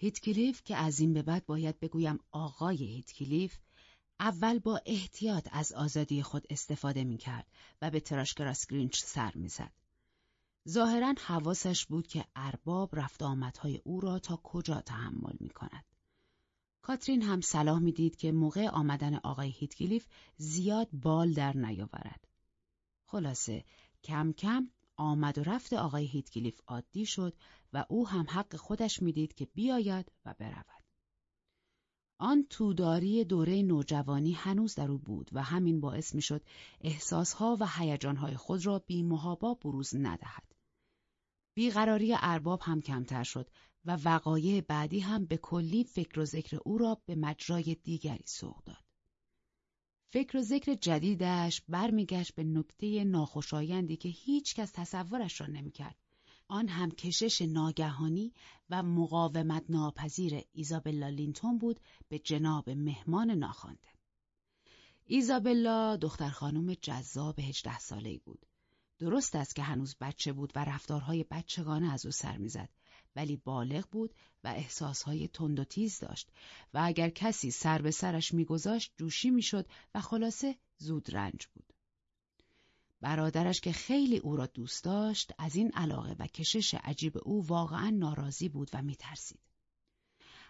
هیتکلیف که از این به بعد باید بگویم آقای هیتکلیف اول با احتیاط از آزادی خود استفاده می کرد و به تراشگراس گرینچ سر می زد. ظاهرا حواسش بود که ارباب رفت آمدهای او را تا کجا تحمل می کند. کاترین هم صلاح می‌دید که موقع آمدن آقای هیتکلیف زیاد بال در نیاورد. خلاصه کم کم آمد و رفت آقای هیتکلیف عادی شد و او هم حق خودش می‌دید که بیاید و برود. آن توداری دوره نوجوانی هنوز در او بود و همین باعث می‌شد احساسها و هیجانهای خود را بی محابا بروز ندهد. بیقراری ارباب هم کمتر شد و وقایع بعدی هم به کلی فکر و ذکر او را به مجرای دیگری سوق داد. فکر و ذکر جدیدش برمیگشت به نکته ناخوشایندی که هیچ کس تصورش را نمی‌کرد. آن هم کشش ناگهانی و مقاومت ناپذیر ایزابلا لینتون بود به جناب مهمان ناخوانده. ایزابلا دختر خانم جذاب هجده ساله بود. درست است که هنوز بچه بود و رفتارهای بچگانه از او سر می‌زد ولی بالغ بود و احساسهای تند و تیز داشت و اگر کسی سر به سرش میگذاشت جوشی می‌شد و خلاصه زود رنج بود. برادرش که خیلی او را دوست داشت از این علاقه و کشش عجیب او واقعا ناراضی بود و میترسید.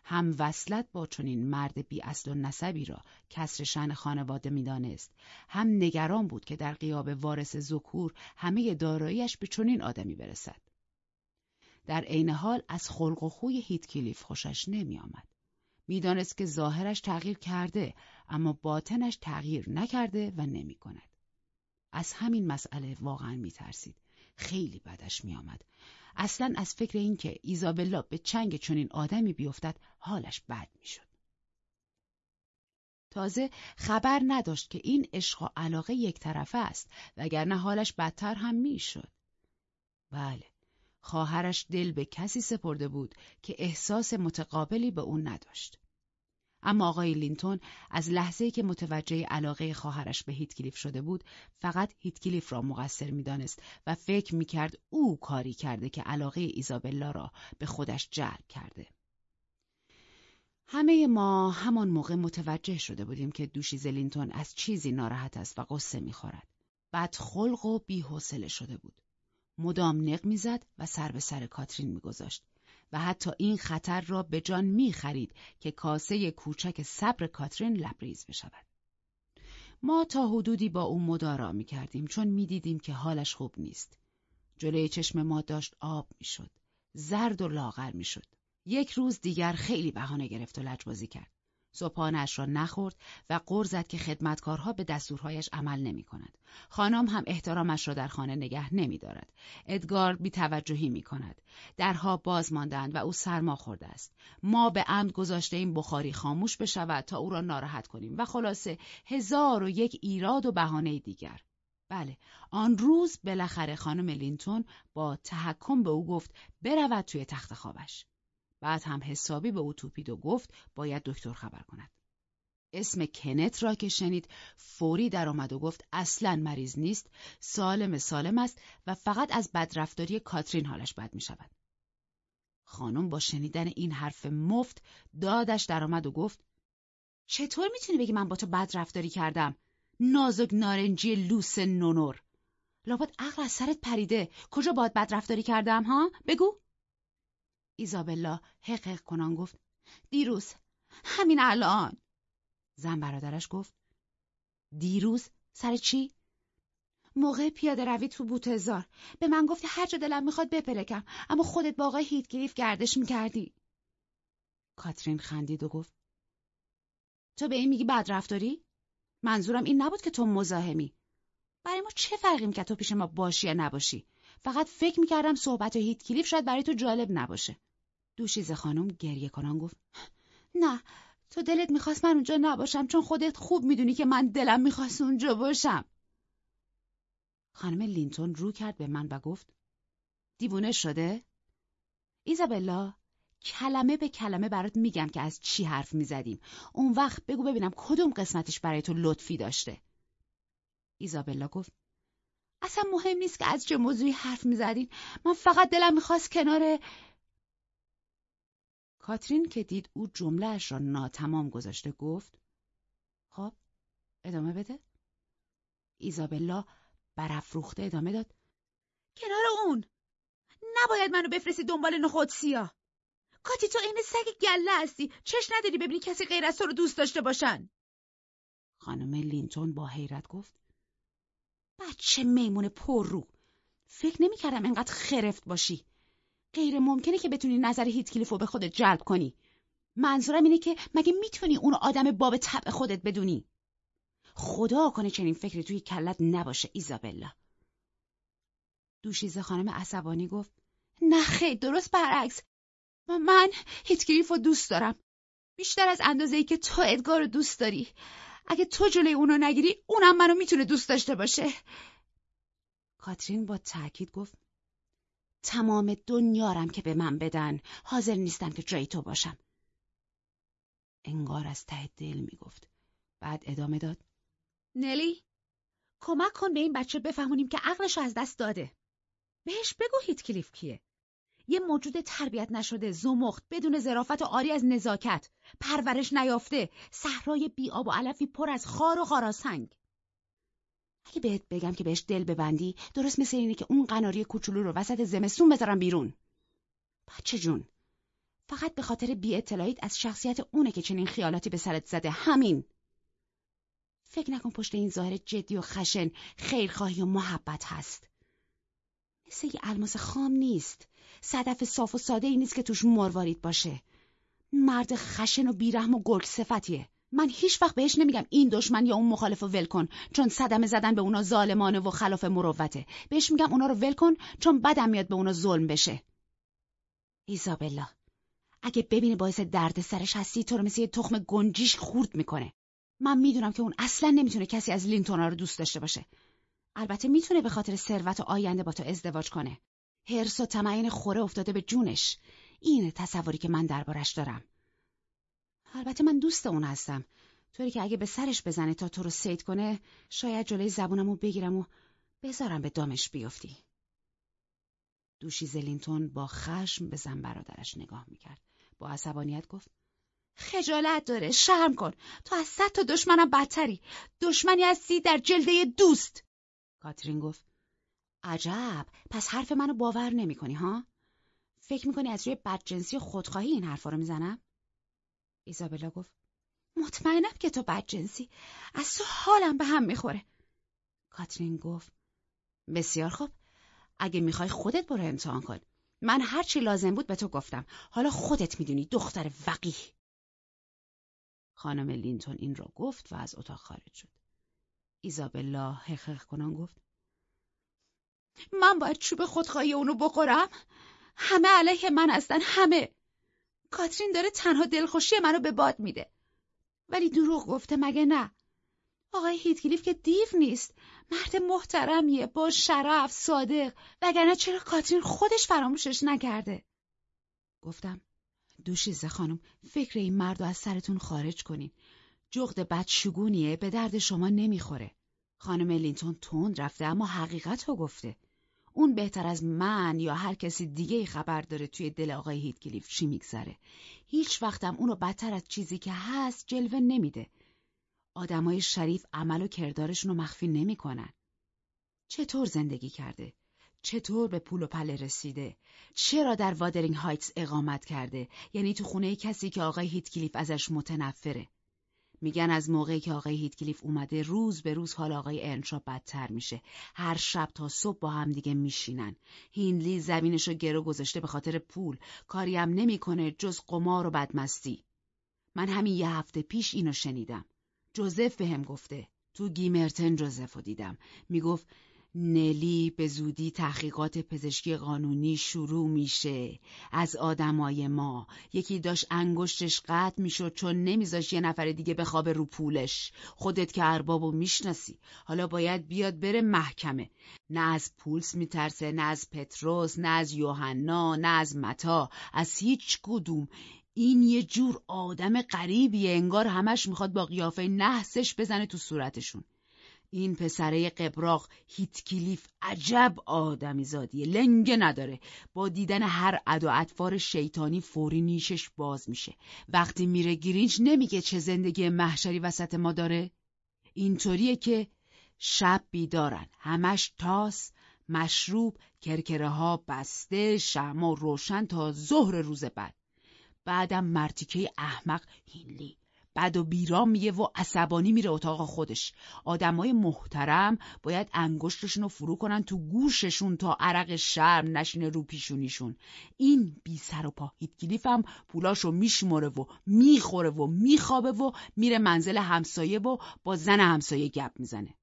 هم وصلت با چنین مرد بی اصل و نسبی را کسر شن خانواده می‌دانست هم نگران بود که در قیاب وارث زکور همه داراییش به چنین آدمی برسد در عین حال از خلق و خوی هیتکلیف خوشش نمی آمد. می‌دانست که ظاهرش تغییر کرده اما باطنش تغییر نکرده و نمی کند. از همین مسئله واقعا می ترسید. خیلی بدش می آمد. اصلا از فکر اینکه ایزابلا به چنگ چنین آدمی بیفتد حالش بد می شد. تازه خبر نداشت که این عشق و علاقه یک طرفه است وگرنه حالش بدتر هم می شد. بله خواهرش دل به کسی سپرده بود که احساس متقابلی به او نداشت. اما آقای لینتون از لحظه‌ای که متوجه علاقه خواهرش به هیتکلیف شده بود فقط هیتکلیف را مقصر می‌دانست و فکر می‌کرد او کاری کرده که علاقه ایزابلا را به خودش جلب کرده. همه ما همان موقع متوجه شده بودیم که دوشیز لینتون از چیزی ناراحت است و غصه می‌خورد. بدخلق و بیحوصله شده بود. مدام نق می‌زد و سر به سر کاترین میگذاشت و حتی این خطر را به جان می‌خرید که کاسه کوچک صبر کاترین لبریز بشود. ما تا حدودی با او مدارا می کردیم چون می‌دیدیم که حالش خوب نیست. جلوی چشم ما داشت آب می‌شد. زرد و لاغر می‌شد. یک روز دیگر خیلی بهانه گرفت و لجبازی کرد. صبحانش را نخورد و قر زد که خدمتکارها به دستورهایش عمل نمی کند. خانم هم احترامش را در خانه نگه نمی دارد. ادگار بی توجهی می کند. درها باز ماندند و او سرما خورده است. ما به عمد گذاشته این بخاری خاموش بشود تا او را ناراحت کنیم و خلاصه هزار و یک ایراد و بهانه دیگر. بله آن روز بالاخره خانم لینتون با تحکم به او گفت برود توی تخت خوابش. بعد هم حسابی به او توپید و گفت باید دکتر خبر کند. اسم کنت را که شنید فوری درآمد و گفت اصلا مریض نیست سالم سالم است و فقط از بدرفتاری کاترین حالش بد می شود. خانم با شنیدن این حرف مفت دادش درآمد و گفت چطور می‌تونی بگی من با تو بدرفتاری کردم؟ نازک نارنجی لوس نونور لابد عقل از سرت پریده کجا باد بدرفتاری کردم ها؟ بگو ایزابلا حقق کنان گفت دیروز همین الان. زن برادرش گفت دیروز؟ سر چی؟ موقع پیاده روی تو بوتزار به من گفتی هر جا دلم می‌خواد بپلکم اما خودت با آقای هیتگریف گردش می‌کردی. کاترین خندید و گفت تو به این میگی بدرفتاری؟ منظورم این نبود که تو مزاحمی. برای ما چه فرقی می‌کرد تو پیش ما باشی یا نباشی؟ فقط فکر می‌کردم صحبت هیت کلیف شاید برای تو جالب نباشه. دوشیز خانم گریه کنان گفت نه تو دلت می‌خواست من اونجا نباشم چون خودت خوب می‌دونی که من دلم می‌خواست اونجا باشم. خانم لینتون رو کرد به من و گفت دیوونه شده؟ ایزابلا کلمه به کلمه برات میگم که از چی حرف می‌زدیم. اون وقت بگو ببینم کدوم قسمتش برای تو لطفی داشته. ایزابلا گفت اصلا مهم نیست که از چه موضوعی حرف می‌زدیم. من فقط دلم می‌خواست کنار کاترین که دید او جملهش را ناتمام گذاشته گفت خب ادامه بده. ایزابلا برافروخته ادامه داد. کنار اون! نباید منو بفرستی دنبال نخود سیاه! کاتی تو عین سگ گله هستی. چش نداری ببینی کسی غیر از تو رو دوست داشته باشن. خانم لینتون با حیرت گفت بچه میمون پر رو. فکر نمی کردم انقدر خرفت باشی. غیر ممکنه که بتونی نظر هیتکلیفو به خودت جلب کنی. منظورم اینه که مگه می‌تونی اون آدم باب طبع خودت بدونی؟ خدا کنه چنین فکری توی کلت نباشه ایزابلا. دوشیزه خانم عصبانی گفت نه خیلی درست برعکس. من هیتکلیف رو دوست دارم. بیشتر از اندازه ای که تو ادگار رو دوست داری. اگه تو جلوی اونو نگیری اونم منو می‌تونه دوست داشته باشه. کاترین با تاکید گفت تمام دنیارم که به من بدن. حاضر نیستم که جای تو باشم. انگار از ته دل می‌گفت. بعد ادامه داد. نلی کمک کن به این بچه بفهمونیم که عقلش از دست داده. بهش بگو هیتکلیف کیه. یه موجود تربیت نشده زمخت بدون ظرافت و آری از نزاکت. پرورش نیافته. صحرای بی آب و علفی پر از خار و خاراسنگ. اگه بهت بگم که بهش دل ببندی درست مثل اینه که اون قناری کوچولو رو وسط زمستون بذارم بیرون. بچه جون فقط به خاطر بی اطلاعیت از شخصیت اونه که چنین خیالاتی به سرت زده. همین. فکر نکن پشت این ظاهر جدی و خشن خیرخواهی و محبت هست. مثل یه الماس خام نیست. صدف صاف و ساده ای نیست که توش مروارید باشه. مرد خشن و بیرحم و گرگ صفتیه من هیچ وقت بهش نمیگم این دشمن یا اون مخالف ول کن چون صدمه زدن به اونا ظالمانه و خلاف مروته. بهش میگم اونا رو ول کن چون بدم میاد به اونا ظلم بشه. ایزابلا اگه ببینی باعث درد سرش هستی تو رو مثل یه تخم گنجیش خورد می‌کنه. من می‌دونم که اون اصلا نمی‌تونه کسی از لینتونا رو دوست داشته باشه. البته می‌تونه به خاطر ثروت و آینده با تو ازدواج کنه. هرس و تمعین خوره افتاده به جونش. این تصوری که من دربارش دارم. البته من دوست اون هستم. طوری که اگه به سرش بزنه تا تو رو سید کنه شاید جلوی زبونمو بگیرم و بذارم به دامش بیفتی. دوشی زلینتون با خشم به زن برادرش نگاه می‌کرد. با عصبانیت گفت خجالت داره شرم کن. تو از صد تا دشمنم بدتری. دشمنی هستی در جلده دوست. کاترین گفت عجب. پس حرف منو باور نمی کنی ها؟ فکر می‌کنی از روی بدجنسی خودخواهی این حرفا رو می‌زنم؟ ایزابلا گفت مطمئنم که تو بدجنسی. از تو حالم به هم می‌خوره. کاترین گفت بسیار خوب. اگه می‌خوای خودت برو امتحان کن. من هر چی لازم بود به تو گفتم. حالا خودت می‌دونی دختر وقیه خانم لینتون این را گفت و از اتاق خارج شد. ایزابلا حقیق کنان گفت من باید چوب خودخواهی اونو بخورم؟ همه علیه من هستن همه. کاترین داره تنها دلخوشی منو به باد میده. ولی دروغ گفته مگه نه؟ آقای هیتکلیف که دیو نیست. مرد محترمیه با شرف صادق. وگرنه چرا کاترین خودش فراموشش نکرده؟ گفتم دوشیزه خانم فکر این مرد از سرتون خارج کنین. جغد بدشگونیه به درد شما نمی‌خوره. خانم لینتون تند رفته اما حقیقت رو گفته. اون بهتر از من یا هر کسی دیگه خبر داره توی دل آقای هیتکلیف چی میگذره. هیچ وقتم اونو بدتر از چیزی که هست جلوه نمیده. آدمای شریف عمل و کردارشون رو مخفی نمی‌کنن. چطور زندگی کرده؟ چطور به پول و پله رسیده؟ چرا در وادرینگ هایتس اقامت کرده؟ یعنی تو خونه کسی که آقای هیتکلیف ازش متنفره؟ میگن از موقعی که آقای هیتکلیف اومده روز به روز حال آقای انشا بدتر میشه. هر شب تا صبح با هم دیگه میشینن. هینلی زمینشو گرو گذاشته به خاطر پول. کاری هم نمی‌کنه جز قمار و بدمستی. من همین یه هفته پیش اینو شنیدم. جوزف بهم گفته. تو گیمرتن جوزف رو دیدم. می‌گفت نلی به زودی تحقیقات پزشکی قانونی شروع میشه. از آدمای ما. یکی داشت انگشتش قطع می‌شد چون نمیذاش یه نفر دیگه بخوابه رو پولش. خودت که اربابو می‌شناسی. حالا باید بیاد بره محکمه. نه از پولس میترسه نه از پتروس نه از یوحنا نه از متا. از هیچ کدوم. این یه جور آدم غریبیه. انگار همش می‌خواد با قیافه نحسش بزنه تو صورتشون. این پسره قبراق هیتکلیف عجب آدمی زادیه. لنگه نداره. با دیدن هر عد و اطفار شیطانی فوری نیشش باز میشه. وقتی میره گرینج نمیگه چه زندگی محشری وسط ما داره. اینطوریه که شب بیدارن. همش تاس مشروب کرکره ها بسته شما روشن تا ظهر روز بعد. بعدم مرتیکه احمق هینلی. بد و بیرام میگه و عصبانی میره اتاق خودش. آدمای محترم باید انگشتشون رو فرو کنن تو گوششون تا عرق شرم نشینه رو پیشونیشون. این بی سر و پا هیتکلیف هم پولاشو میشمره و می‌خوره و میخوابه و میره منزل همسایه و با زن همسایه گپ می‌زنه.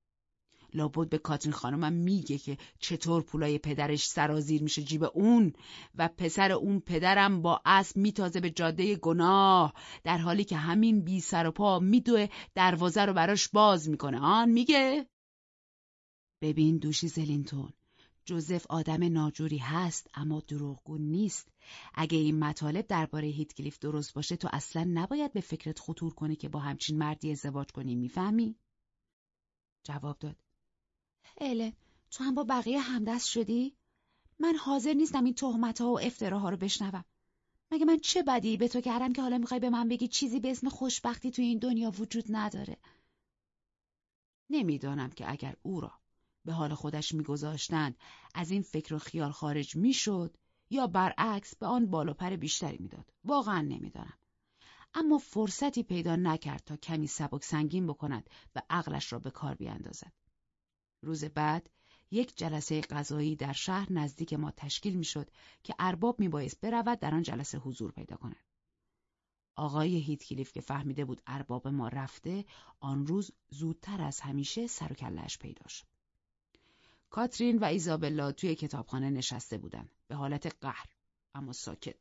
لابد به کاترین خانمم میگه که چطور پولای پدرش سرازیر میشه جیب اون و پسر اون پدرم با اسب میتازه به جاده گناه در حالی که همین بی سر و پا میدوه دروازه رو براش باز می‌کنه. آن میگه؟ ببین دوشی زلینتون جوزف آدم ناجوری هست اما دروغگو نیست. اگه این مطالب درباره هیتکلیف درست باشه تو اصلا نباید به فکرت خطور کنه که با همچین مردی ازدواج کنی می‌فهمی؟ جواب داد. اله تو هم با بقیه همدست شدی؟ من حاضر نیستم این تهمت ها و افتراها رو بشنوم. مگه من چه بدی به تو کردم که حالا می‌خوای به من بگی چیزی به اسم خوشبختی توی این دنیا وجود نداره؟ نمی‌دانم که اگر او را به حال خودش میگذاشتند از این فکر و خیال خارج می‌شد یا برعکس به آن بال و پر بیشتری می‌داد. واقعا نمی‌دانم. اما فرصتی پیدا نکرد تا کمی سبک سنگین بکند و عقلش را به کار بیاندازد. روز بعد یک جلسه غذایی در شهر نزدیک ما تشکیل می‌شد که ارباب میبایست برود در آن جلسه حضور پیدا کند. آقای هیتکلیف که فهمیده بود ارباب ما رفته آن روز زودتر از همیشه سر و کلش پیدا شد. کاترین و ایزابلا توی کتابخانه نشسته بودند به حالت قهر اما ساکت.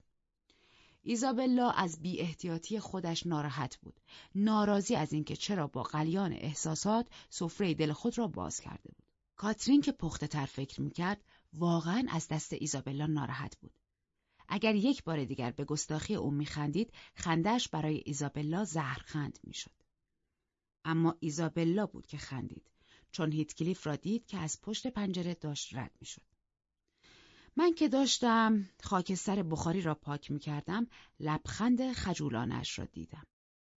ایزابلا از بی احتیاطی خودش ناراحت بود. ناراضی از اینکه چرا با قلیان احساسات سفره دل خود را باز کرده بود. کاترین که پخته تر فکر می‌کرد واقعا از دست ایزابلا ناراحت بود. اگر یک بار دیگر به گستاخی او میخندید خندش برای ایزابلا زهرخند می‌شد. اما ایزابلا بود که خندید چون هیتکلیف را دید که از پشت پنجره داشت رد می‌شد. من که داشتم خاکستر بخاری را پاک می کردم لبخند خجولانش را دیدم.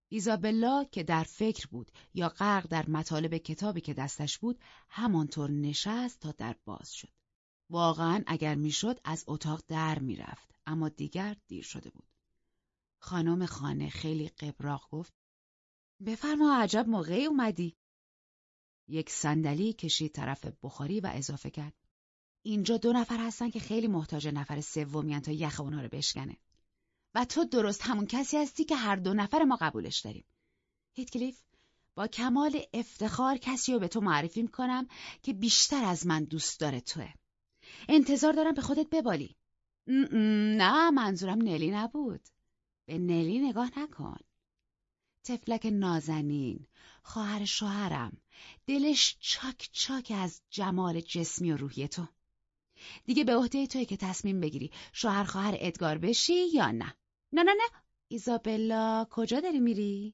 ایزابلا که در فکر بود یا غرق در مطالب کتابی که دستش بود همانطور نشست تا در باز شد. واقعا اگر می‌شد از اتاق در می‌رفت اما دیگر دیر شده بود. خانم خانه خیلی قبراق گفت بفرما عجب موقعی اومدی. یک صندلی کشید طرف بخاری و اضافه کرد. اینجا دو نفر هستن که خیلی محتاج نفر سومیان تا یخ اونا رو بشکنه. و تو درست همون کسی هستی که هر دو نفر ما قبولش داریم. هیتکلیف با کمال افتخار کسی رو به تو معرفی می‌کنم که بیشتر از من دوست داره توه. انتظار دارم به خودت ببالی. نه منظورم نلی نبود. به نلی نگاه نکن. تفلک نازنین، خواهر شوهرم، دلش چاک چاک از جمال جسمی و روحی تو. دیگه به عهده توی که تصمیم بگیری شوهر خواهر ادگار بشی یا نه. نه نه نه. ایزابلا کجا داری میری؟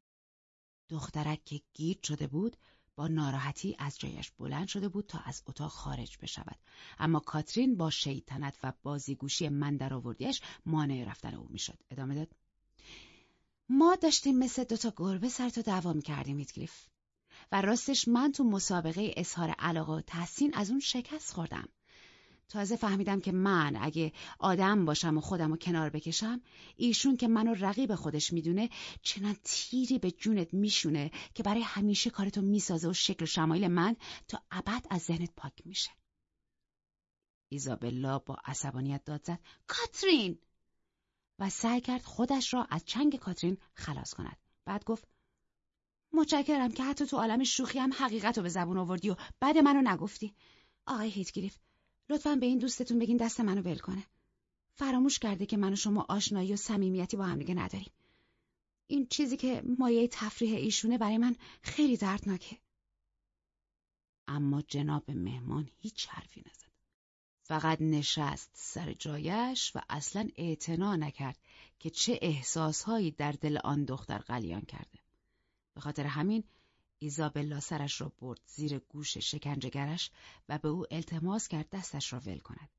دخترک که گیر شده بود با ناراحتی از جایش بلند شده بود تا از اتاق خارج بشود. اما کاترین با شیطنت و بازیگوشی من در آوردیش مانع رفتن او می‌شد. ادامه داد. ما داشتیم مثل دوتا گربه سر تو دعوا می‌کردیم ایتگریف و راستش من تو مسابقه اظهار علاقه و تحسین از اون شکست خوردم. تازه فهمیدم که من اگه آدم باشم و خودم رو کنار بکشم ایشون که منو رقیب خودش می‌دونه چنان تیری به جونت میشونه که برای همیشه کارتو می‌سازه و شکل شمایل من تا ابد از ذهنت پاک میشه. ایزابلا با عصبانیت داد زد. کاترین! و سعی کرد خودش را از چنگ کاترین خلاص کند. بعد گفت متشکرم که حتی تو عالم شوخی هم حقیقت رو به زبون آوردی و بعد منو نگفتی. آقای هیتگریف لطفا به این دوستتون بگین دست منو ول کنه. فراموش کرده که من و شما آشنایی و صمیمیتی با همدیگه نداریم. این چیزی که مایه تفریح ایشونه برای من خیلی دردناکه. اما جناب مهمان هیچ حرفی نزد. فقط نشست سر جایش و اصلا اعتنا نکرد که چه احساسهایی در دل آن دختر قلیان کرده. به خاطر همین ایزابلا سرش را برد زیر گوش شکنجهگرش و به او التماس کرد دستش را ول کند.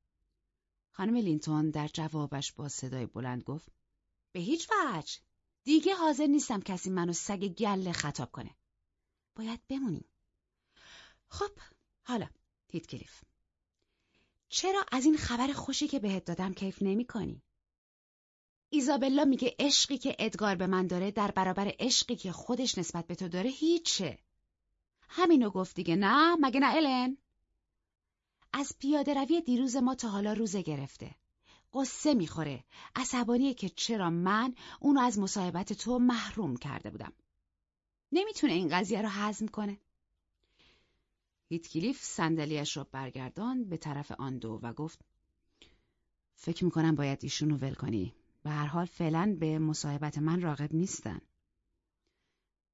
خانم لینتون در جوابش با صدای بلند گفت به هیچ وجه دیگه حاضر نیستم کسی منو سگ گله خطاب کنه. باید بمونیم. خب حالا کلیف. چرا از این خبر خوشی که بهت دادم کیف نمی کنی؟ ایزابلا میگه عشقی که ادگار به من داره در برابر عشقی که خودش نسبت به تو داره هیچه. همینو گفت دیگه نه مگه نه الن؟ از پیاده روی دیروز ما تا حالا روزه گرفته. قصه می‌خوره. عصبانیه که چرا من اونو از مصاحبت تو محروم کرده بودم. نمی‌تونه این قضیه رو هضم کنه. هیتکلیف صندلیاش را برگردان به طرف آن دو و گفت فکر می‌کنم باید ایشونو ول کنی. به هر حال فعلا به مصاحبت من راغب نیستن.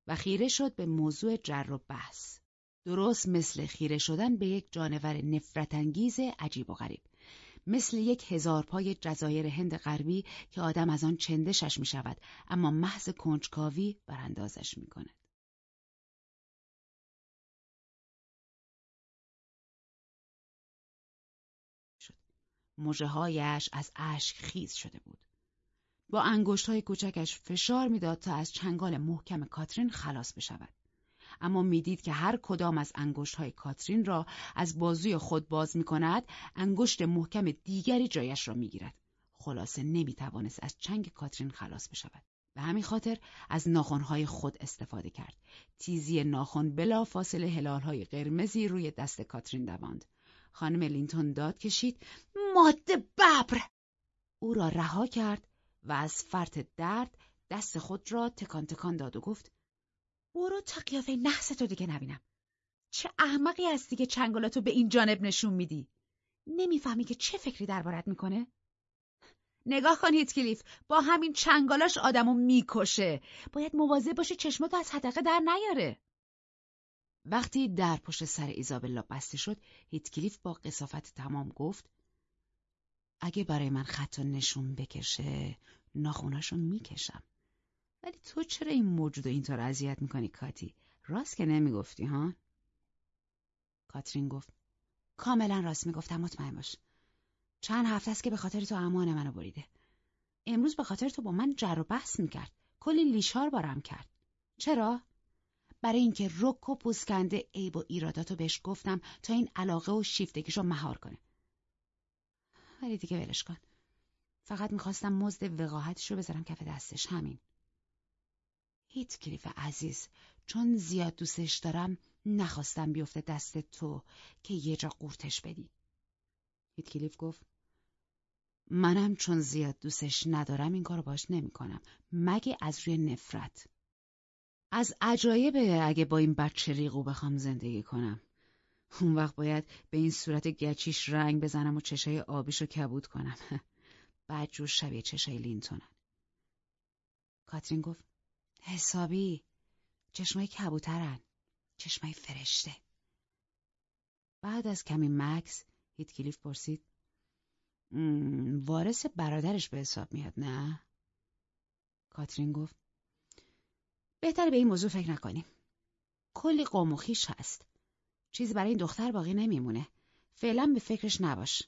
و خیره شد به موضوع جر و بحث. درست مثل خیره شدن به یک جانور نفرت انگیز عجیب و غریب. مثل یک هزار پای جزایر هند غربی که آدم از آن چندشش می شود اما محض کنجکاوی براندازش می کند. هایش از اشک خیز شده بود. با انگشت های کوچکش فشار می‌داد تا از چنگال محکم کاترین خلاص بشود. اما می‌دید که هر کدام از انگشت های کاترین را از بازوی خود باز می کند انگشت محکم دیگری جایش را می گیرد. خلاصه نمی توانست از چنگ کاترین خلاص بشود. به همین خاطر از ناخونهای خود استفاده کرد. تیزی ناخن بلا فاصله هلالهای قرمزی روی دست کاترین دواند. خانم لینتون داد کشید ماده ببر او را رها کرد و از فرط درد دست خود را تکان تکان داد و گفت برو تا قیافه نحس تو دیگه نبینم. چه احمقی هستی که چنگالاتو به این جانب نشون میدی؟ نمی‌فهمی که چه فکری دربارت می‌کنه؟ نگاه کن هیتکلیف با همین چنگالاش آدمو می‌کشه. باید مواظب باشی چشماتو از حدقه در نیاره. وقتی در پشت سر ایزابلا بسته شد هیتکلیف با قصافت تمام گفت اگه برای من خط نشون بکشه ناخوناشو می‌کشم. ولی تو چرا این موجود اینطور اذیت می‌کنی کاتی؟ راست که نمی‌گفتی ها؟ کاترین گفت کاملا راست می‌گفتم مطمئن باش. چند هفته است که به خاطر تو امان منو بریده. امروز به خاطر تو با من جر و بحث می‌کرد. کلی لیشار بارم کرد. چرا؟ برای اینکه رک و پوسکنده عیب و ایراداتو بهش گفتم تا این علاقه و شیفتگیشو مهار کنه. ولی دیگه ولش کن. فقط می‌خواستم مزد وقاحتش رو بذارم کف دستش. همین. هیت کلیف عزیز چون زیاد دوستش دارم نخواستم بیفته دست تو که یه جا قورتش بدی. هیت کلیف گفت منم چون زیاد دوستش ندارم این کارو باش نمی‌کنم. مگه از روی نفرت؟ از عجایبه اگه با این بچه ریقو بخوام زندگی کنم. اون وقت باید به این صورت گچیش رنگ بزنم و چشای آبیشو کبود کنم. بعد جور شبیه چشای لینتونن. کاترین گفت حسابی چشمای کبوترن. چشمای فرشته. بعد از کمی مکس هیتکلیف پرسید وارث برادرش به حساب میاد نه؟ کاترین گفت بهتر به این موضوع فکر نکنیم. کلی قوم و خیش هست. چیزی برای این دختر باقی نمیمونه. فعلا به فکرش نباش.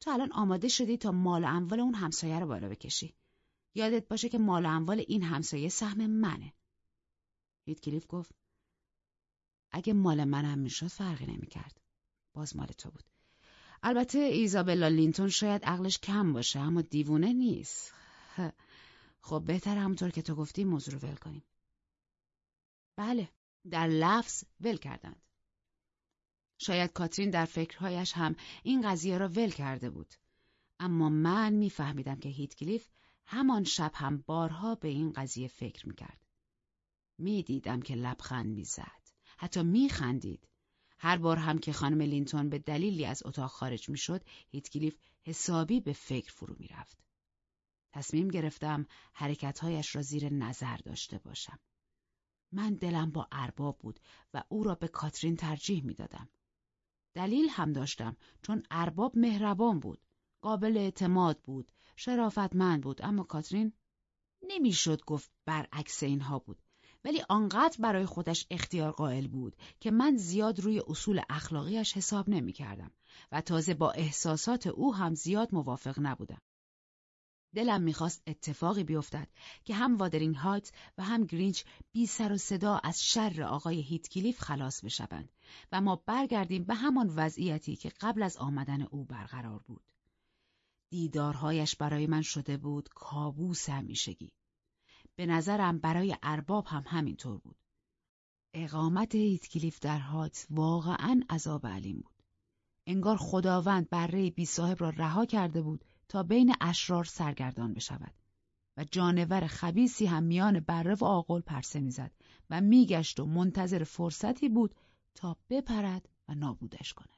تو الان آماده شدی تا مال و اموال اون همسایه رو بالا بکشی. یادت باشه که مال و اموال این همسایه سهم منه. کلیف گفت اگه مال منم می‌شد فرقی نمی‌کرد. باز مال تو بود. البته ایزابلا لینتون شاید عقلش کم باشه اما دیوونه نیست. خب بهتر همونطور که تو گفتی موضوع رو ول کنیم. بله در لفظ ول کردند. شاید کاترین در فکرهایش هم این قضیه را ول کرده بود. اما من میفهمیدم که هیتکلیف همان شب هم بارها به این قضیه فکر می‌کرد. می‌دیدم که لبخند می‌زد. حتی میخندید. هر بار هم که خانم لینتون به دلیلی از اتاق خارج می‌شد هیتکلیف حسابی به فکر فرو می‌رفت. تصمیم گرفتم حرکتهایش را زیر نظر داشته باشم. من دلم با ارباب بود و او را به کاترین ترجیح می‌دادم. دلیل هم داشتم چون ارباب مهربان بود قابل اعتماد بود شرافتمند بود اما کاترین نمی‌شد گفت برعکس اینها بود ولی آنقدر برای خودش اختیار قائل بود که من زیاد روی اصول اخلاقیش حساب نمی کردم و تازه با احساسات او هم زیاد موافق نبودم. دلم می‌خواست اتفاقی بیفتد که هم وادرینگ هایت و هم گرینچ بی سر و صدا از شر آقای هیتکلیف خلاص بشوند و ما برگردیم به همان وضعیتی که قبل از آمدن او برقرار بود. دیدارهایش برای من شده بود کابوس همیشگی. به نظرم برای ارباب هم همینطور بود. اقامت هیتکلیف در هات واقعا عذاب علیم بود. انگار خداوند بره بی صاحب را رها کرده بود تا بین اشرار سرگردان بشود و جانور خبیسی هم میان بره و آقل پرسه می‌زد و میگشت و منتظر فرصتی بود تا بپرد و نابودش کند.